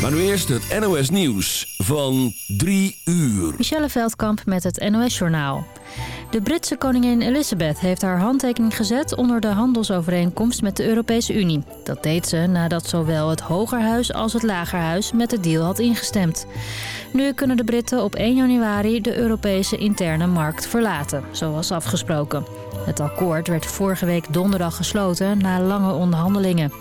Maar nu eerst het NOS Nieuws van 3 uur. Michelle Veldkamp met het NOS Journaal. De Britse koningin Elizabeth heeft haar handtekening gezet onder de handelsovereenkomst met de Europese Unie. Dat deed ze nadat zowel het Hogerhuis als het Lagerhuis met de deal had ingestemd. Nu kunnen de Britten op 1 januari de Europese interne markt verlaten, zoals afgesproken. Het akkoord werd vorige week donderdag gesloten na lange onderhandelingen.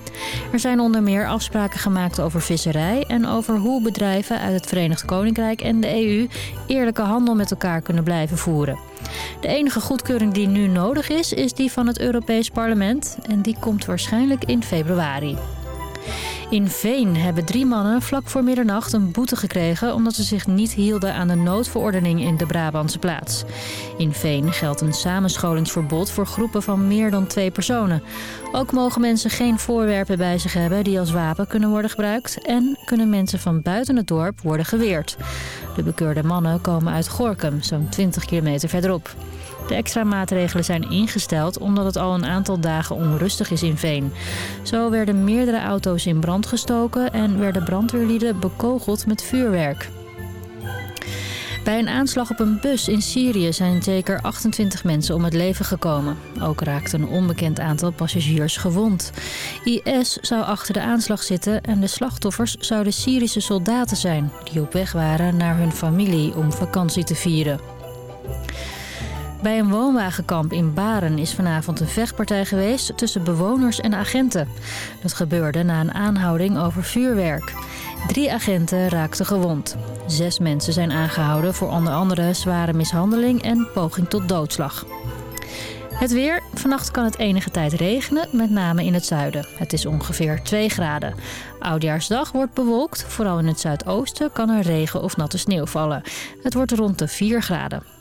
Er zijn onder meer afspraken gemaakt over visserij en over hoe bedrijven uit het Verenigd Koninkrijk en de EU eerlijke handel met elkaar kunnen blijven voeren. De enige goedkeuring die nu nodig is, is die van het Europees Parlement en die komt waarschijnlijk in februari. In Veen hebben drie mannen vlak voor middernacht een boete gekregen... omdat ze zich niet hielden aan de noodverordening in de Brabantse plaats. In Veen geldt een samenscholingsverbod voor groepen van meer dan twee personen. Ook mogen mensen geen voorwerpen bij zich hebben die als wapen kunnen worden gebruikt... en kunnen mensen van buiten het dorp worden geweerd. De bekeurde mannen komen uit Gorkum, zo'n 20 kilometer verderop. De extra maatregelen zijn ingesteld omdat het al een aantal dagen onrustig is in Veen. Zo werden meerdere auto's in brand gestoken en werden brandweerlieden bekogeld met vuurwerk. Bij een aanslag op een bus in Syrië zijn zeker 28 mensen om het leven gekomen. Ook raakte een onbekend aantal passagiers gewond. IS zou achter de aanslag zitten en de slachtoffers zouden Syrische soldaten zijn... die op weg waren naar hun familie om vakantie te vieren. Bij een woonwagenkamp in Baren is vanavond een vechtpartij geweest tussen bewoners en agenten. Dat gebeurde na een aanhouding over vuurwerk. Drie agenten raakten gewond. Zes mensen zijn aangehouden voor onder andere zware mishandeling en poging tot doodslag. Het weer. Vannacht kan het enige tijd regenen, met name in het zuiden. Het is ongeveer 2 graden. Oudjaarsdag wordt bewolkt. Vooral in het zuidoosten kan er regen of natte sneeuw vallen. Het wordt rond de 4 graden.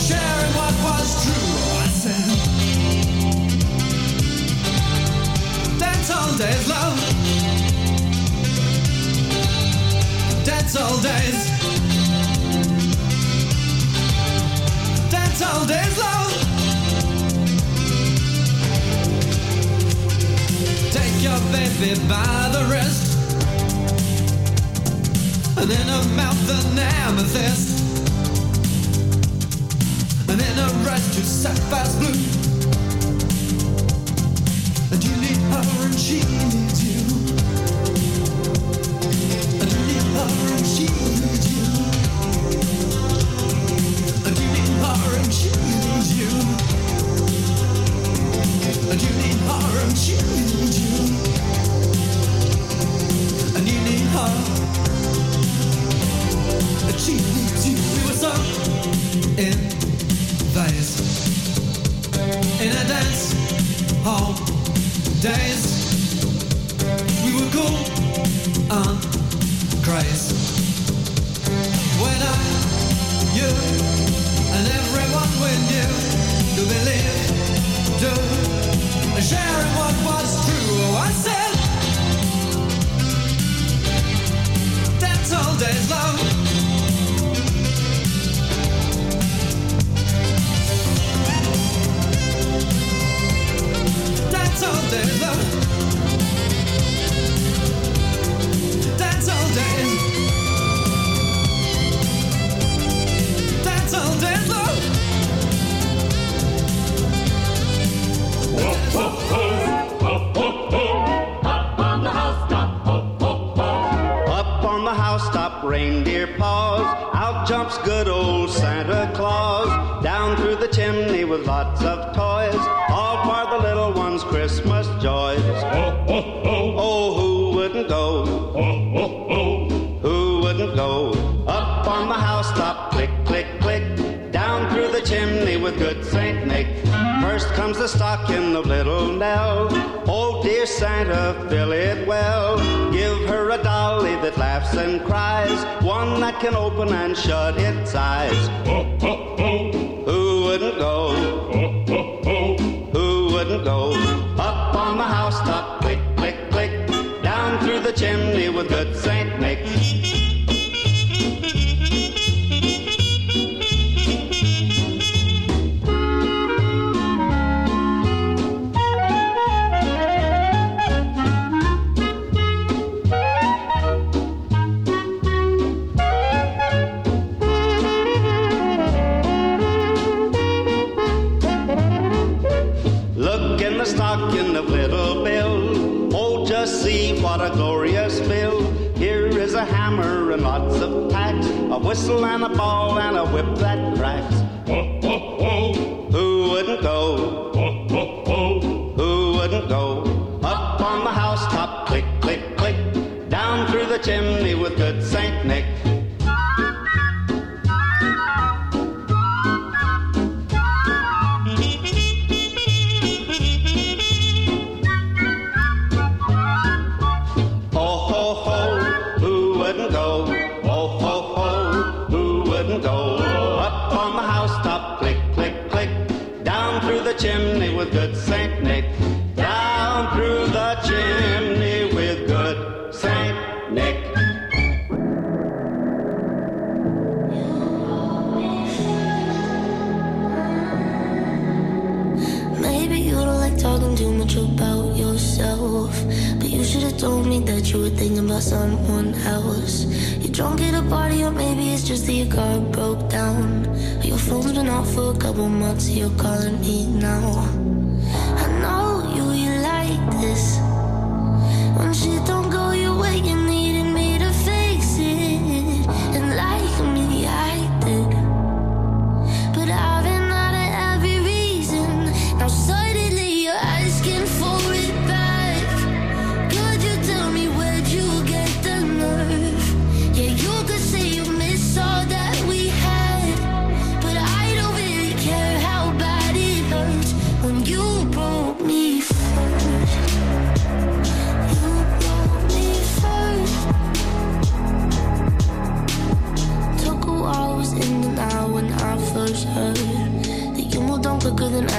sharing all days, love. All all days, love. Take your baby by the wrist, and in her mouth an amethyst to Sapphire's blue. And you need her and she needs you. And you need her and she needs you. And you need her and she needs you. And you need her and she needs you. as love. can open and shut its eyes. someone else. You're drunk at a party, or maybe it's just that your car broke down. Your phone's been off for a couple months, you're calling me now.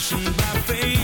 Fashioned by fate,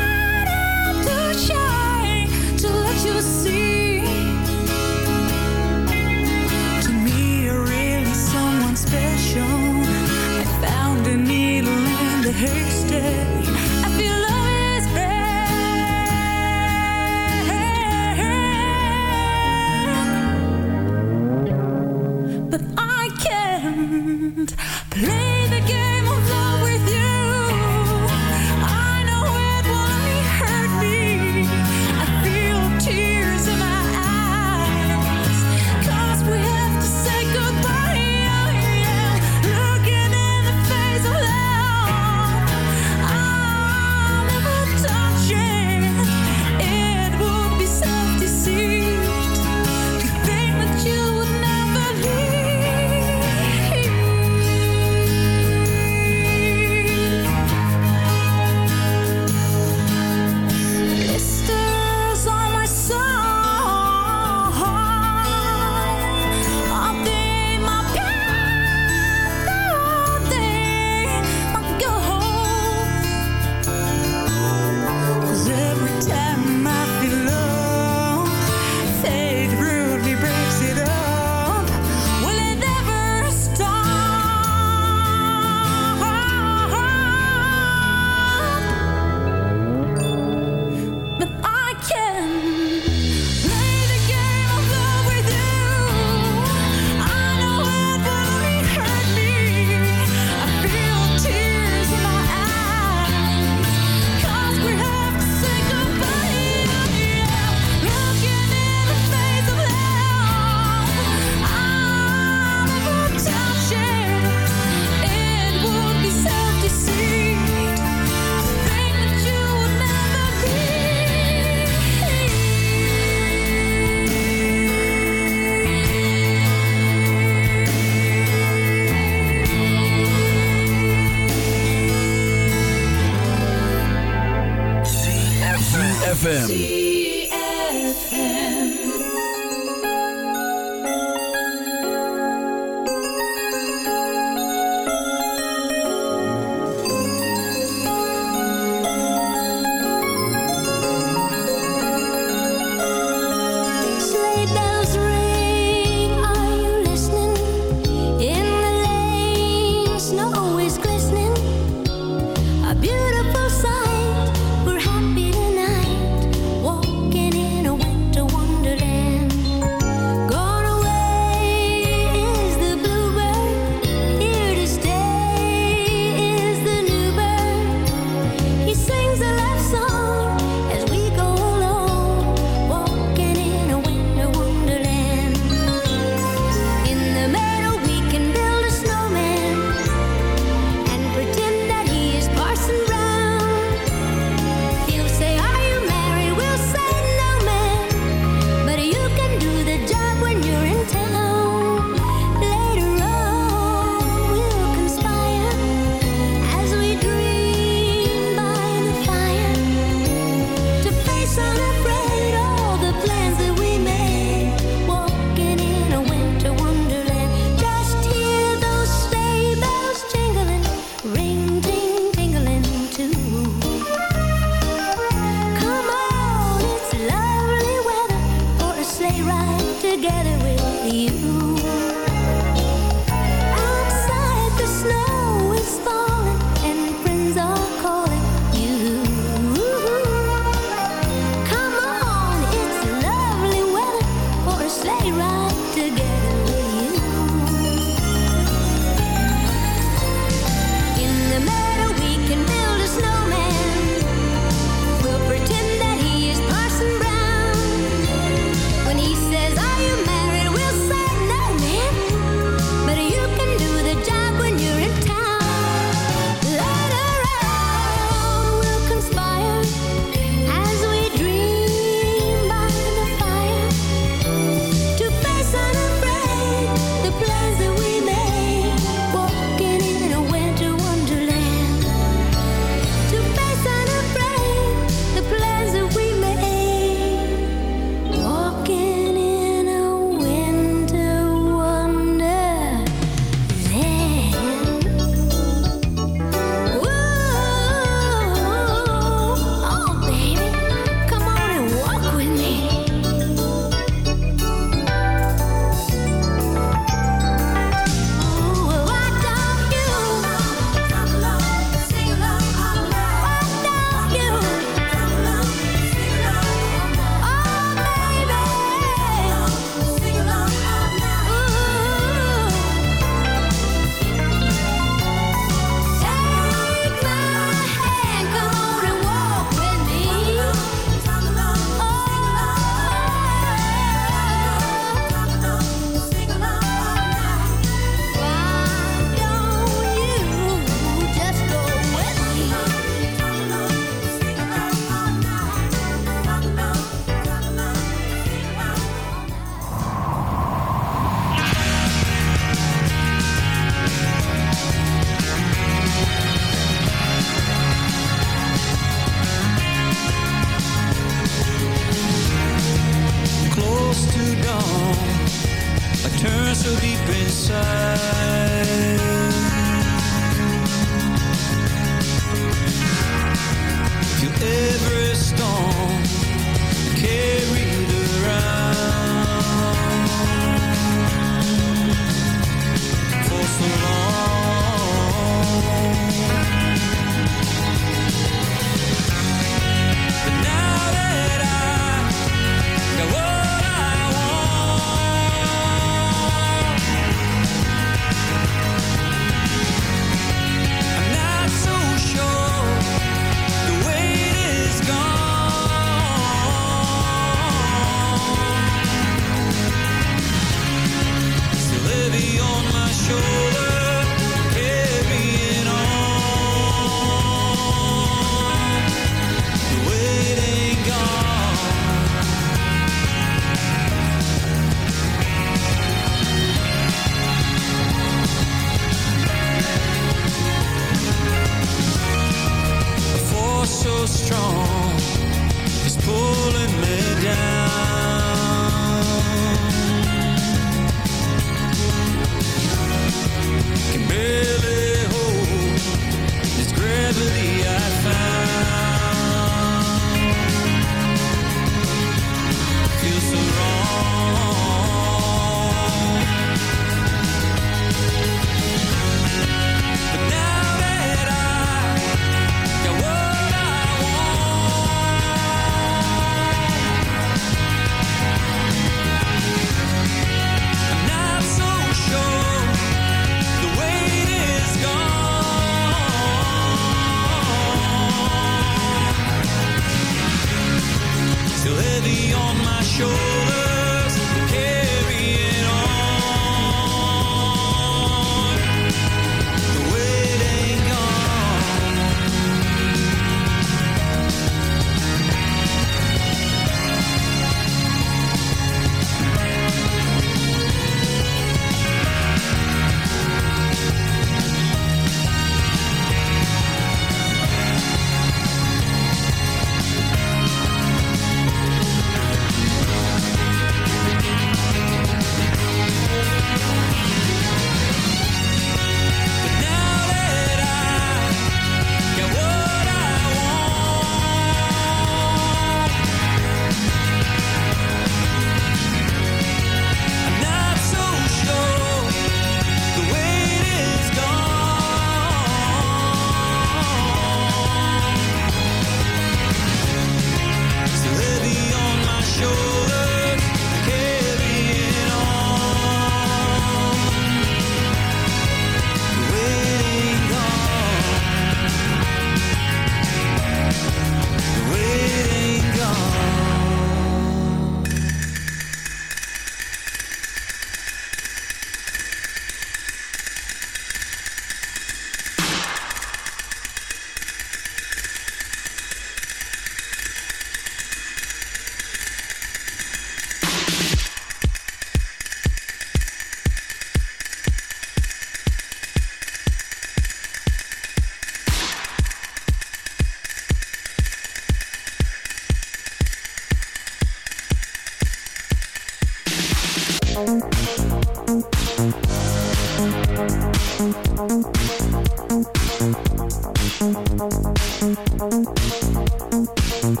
Thank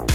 you.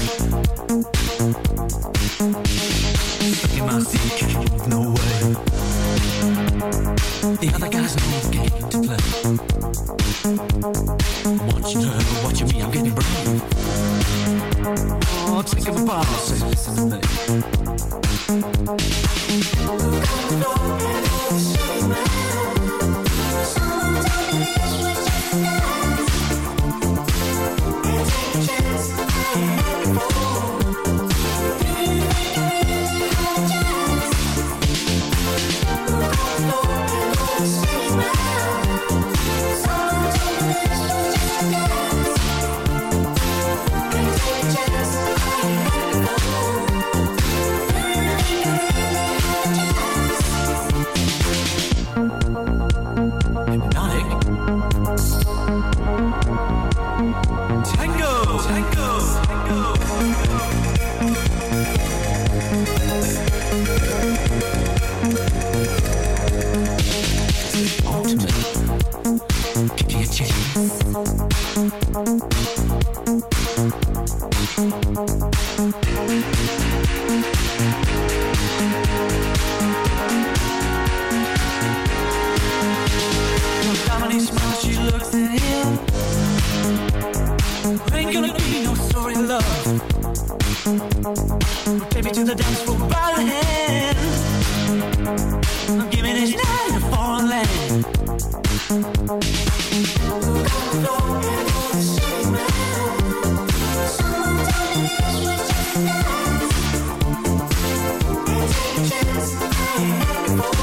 for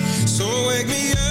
So wake me up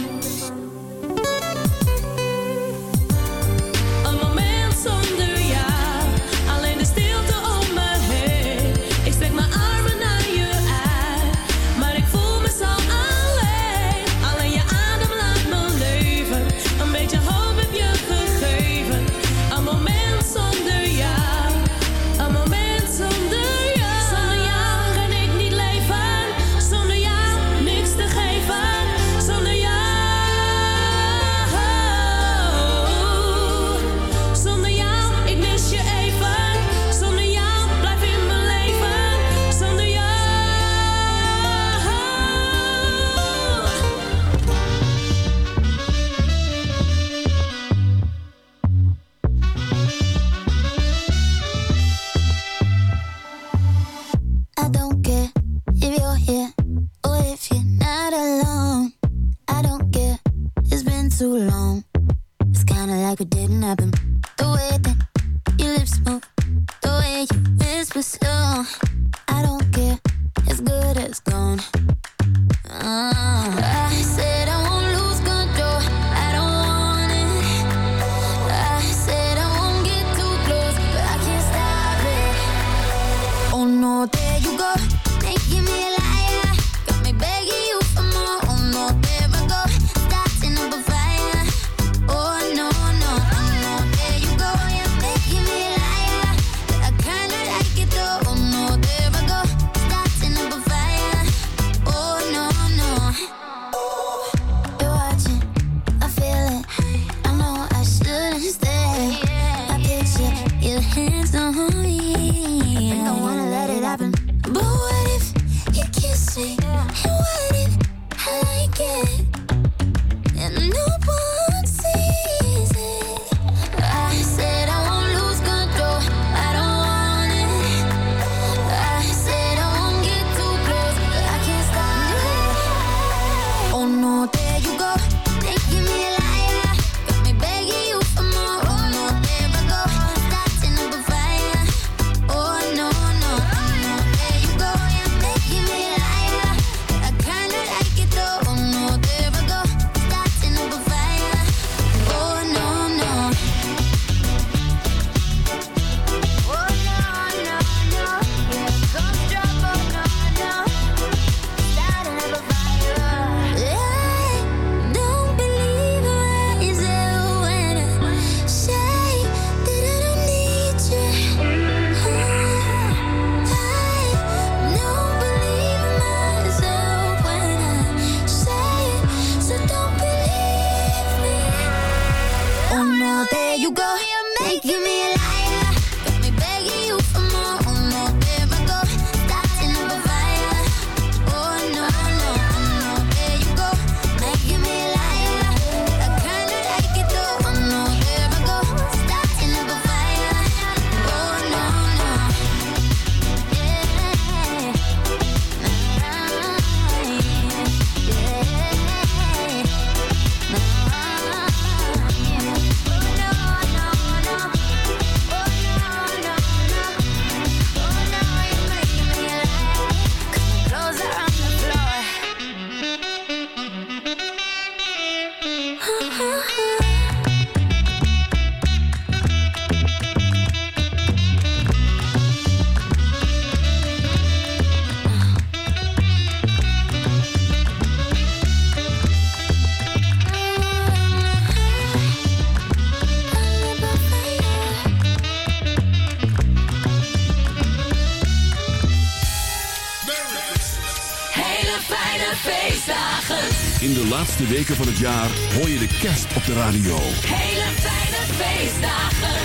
Laatste weken van het jaar hoor je de kerst op de radio. Hele fijne feestdagen.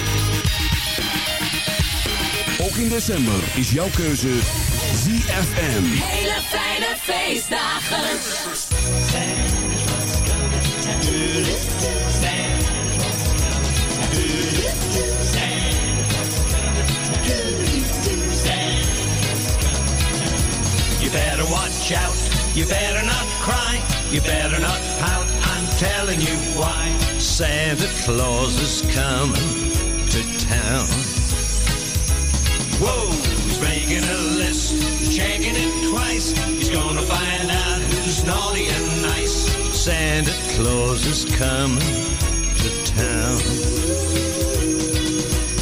Ook in december is jouw keuze ZFM. Hele fijne feestdagen. You better watch out. You better not cry. You better not pout. I'm telling you why. Santa Claus is coming to town. Whoa, he's making a list, checking it twice. He's gonna find out who's naughty and nice. Santa Claus is coming to town.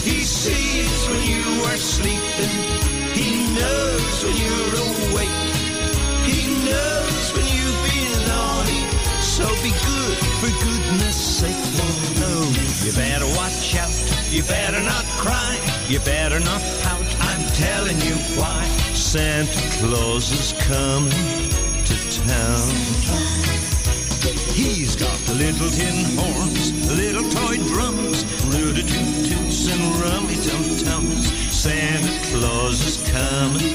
He sees when you are sleeping. He knows when you're awake. Be good for goodness sake. Oh, no, you better watch out. You better not cry. You better not pout. I'm telling you why. Santa Claus is coming to town. He's got little tin horns, little toy drums, rooty-toot toots and rummy tum tums. Santa Claus is coming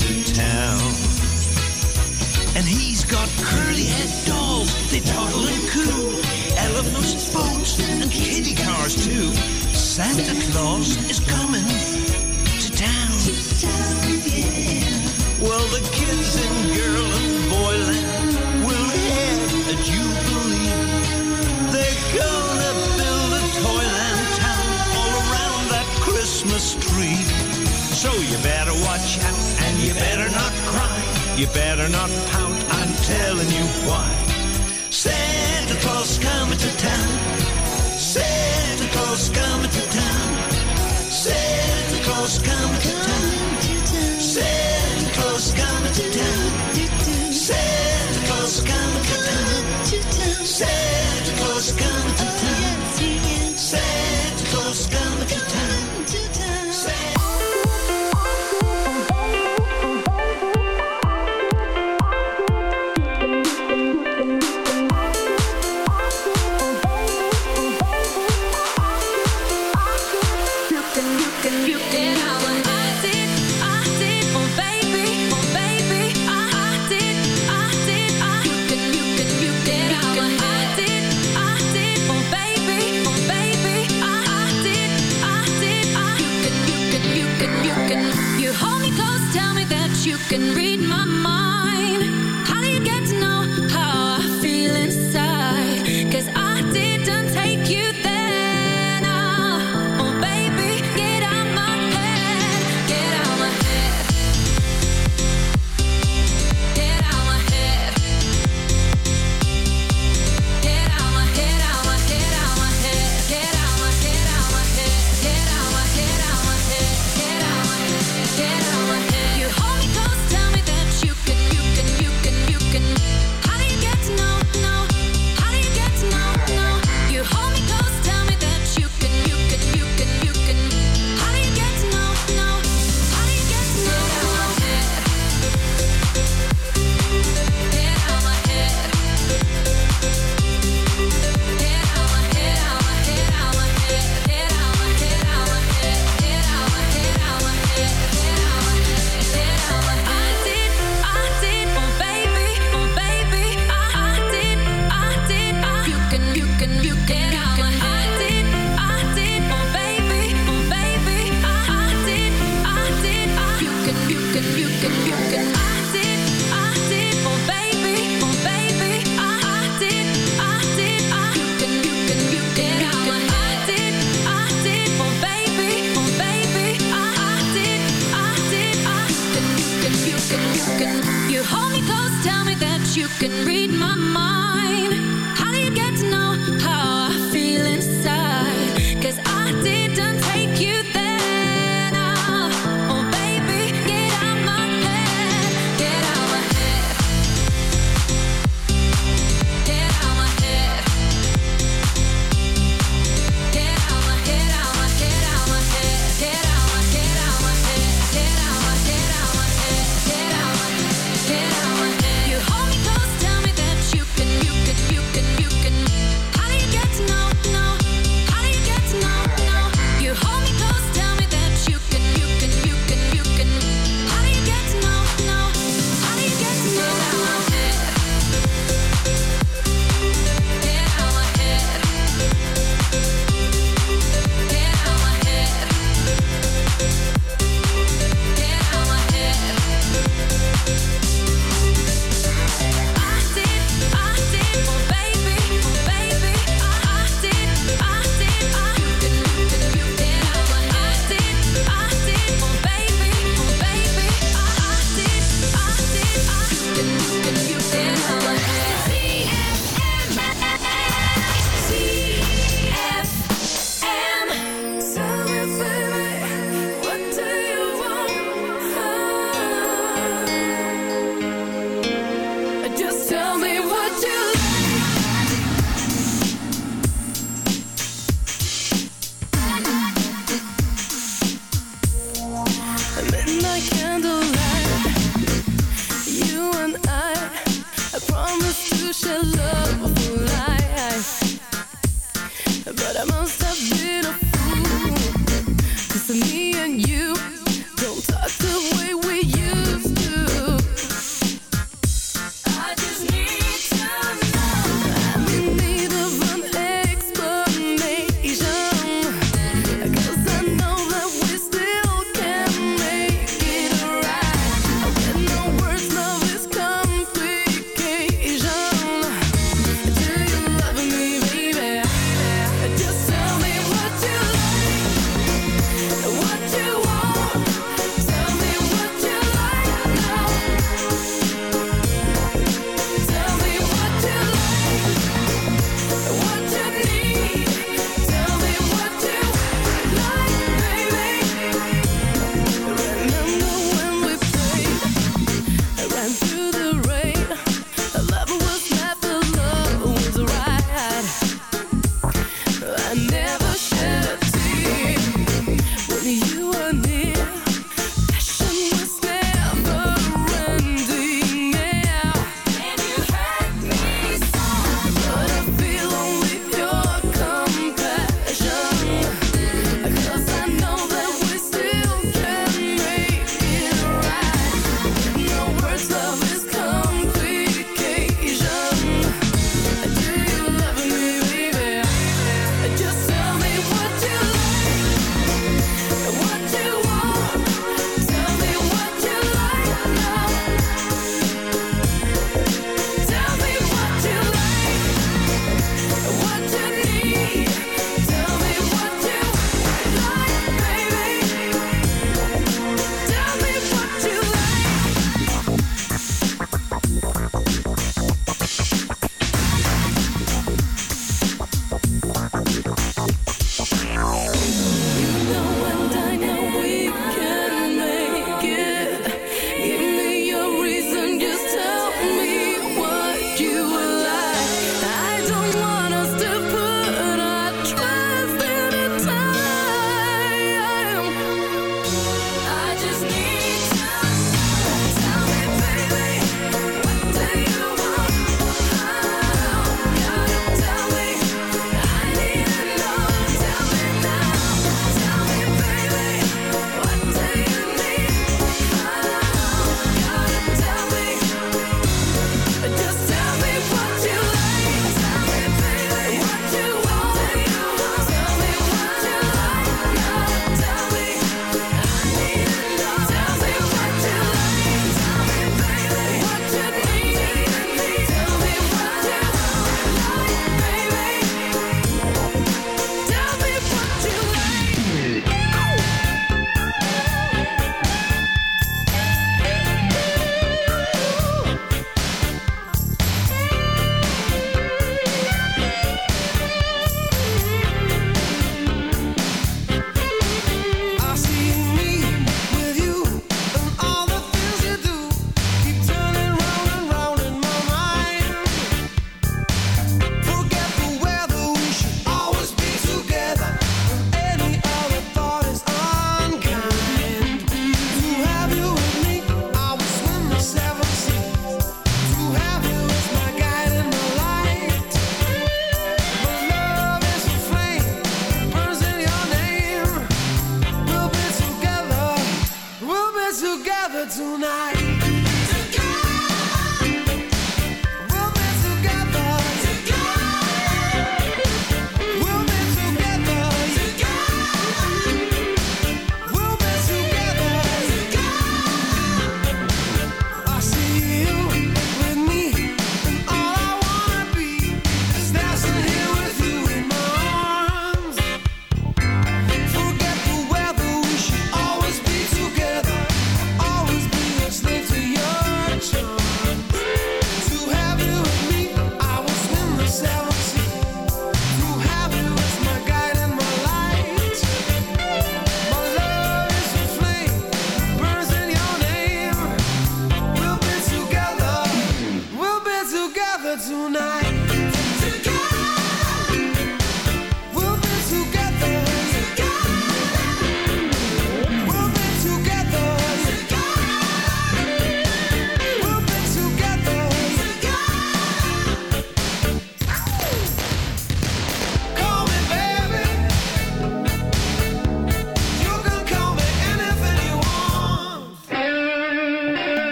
to town. And he's got curly head dolls, they toddle and coo. Elephants, boats, and kitty cars too. Santa Claus is coming to town. Well, the kids in girl and boyland will head a jubilee. They're gonna build a toyland town all around that Christmas tree. So you better watch out and you better not cry. You better not pout. Telling you why. Santa Claus coming to town. Santa Claus coming to town. Santa Claus coming to town. Santa Claus coming to town. Santa Claus coming to town. Santa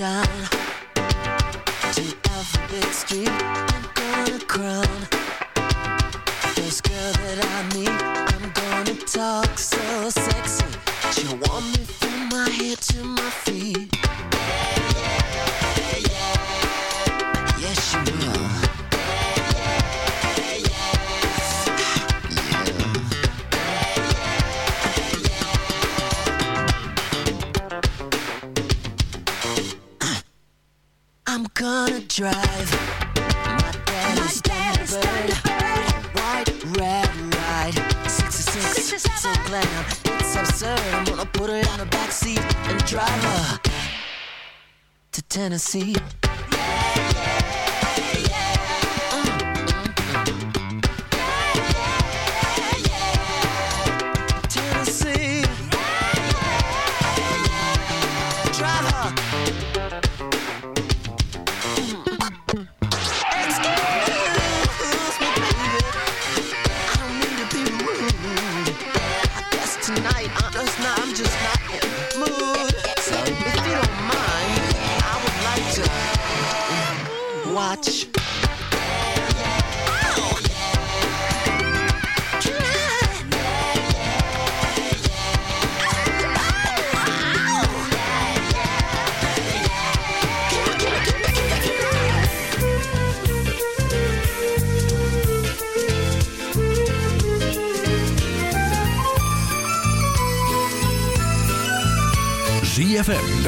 down.